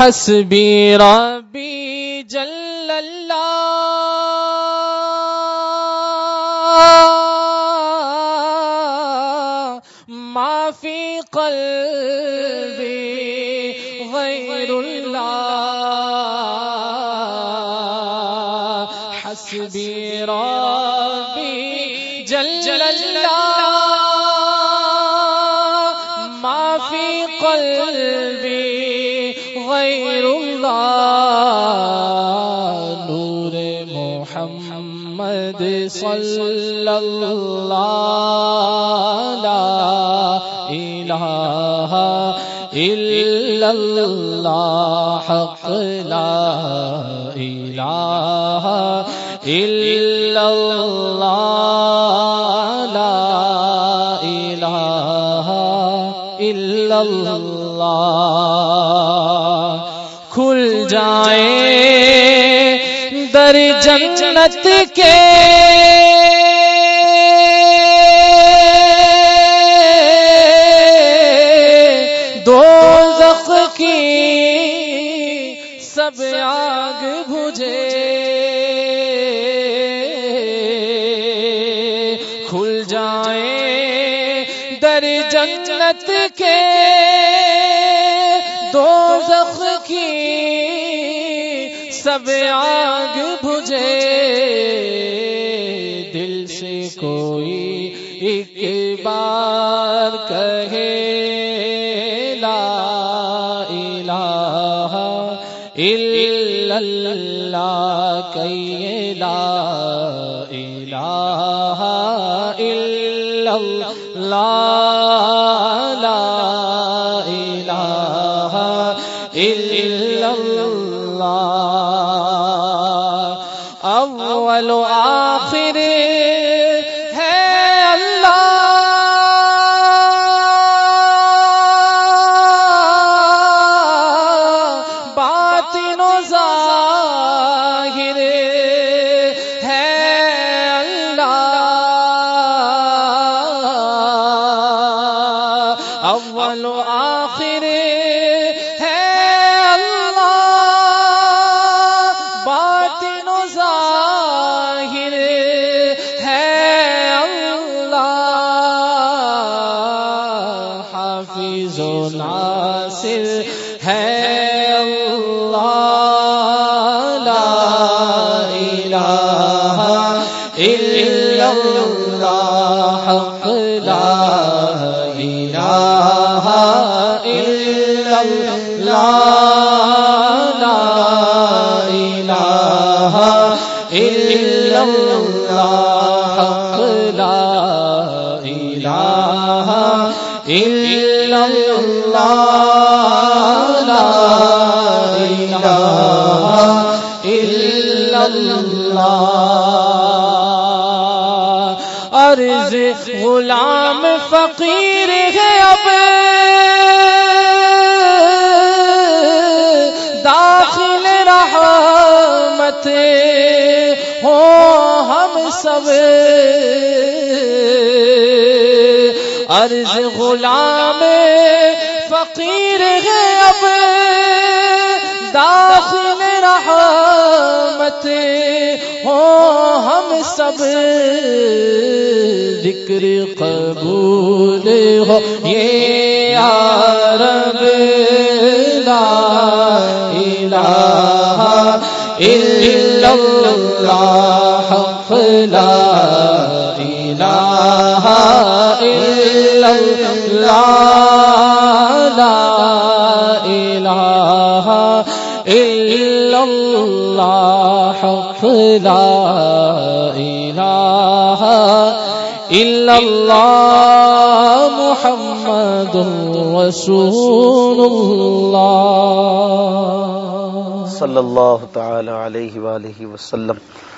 حسبی ربی جل اللہ ما فی قلبی غیر اللہ حسبی ربی جل اللہ ما فی قلبی غیر اللہ، نور محمد صلی اللہ لا الہ الا اللہ، حق لا الہ الا اللہ، لا الہ الا اللہ۔ کھل جائیں در جنت کے دو زخ کی سب آگ بجھے کھل جائیں در جنت کے دو زخ کی سب آگ بجھے۔ دل سے کوئی ایک بار کہے، لا الہ الا اللہ، کہیے، لا الہ الا اللہ۔ اول آ حافظ و ناصر ہے اللہ لا الہ الا اللہ حق لا الہ الا اللہ لا الہ الا اللہ حق لا الہ الا عرض غلام فقیر ہے اب۔ داخل رحمت ہو ہم سب۔ عرض غلام فقیر ہے اب داخل رحمت ہو ہم سب۔ ذکر قبول ہو، یہ عرب لا الہ الا اللہ، حق لا الہ الا اللہ محمد رسول اللہ. صلی اللہ تعالی علیہ وآلہ وسلم.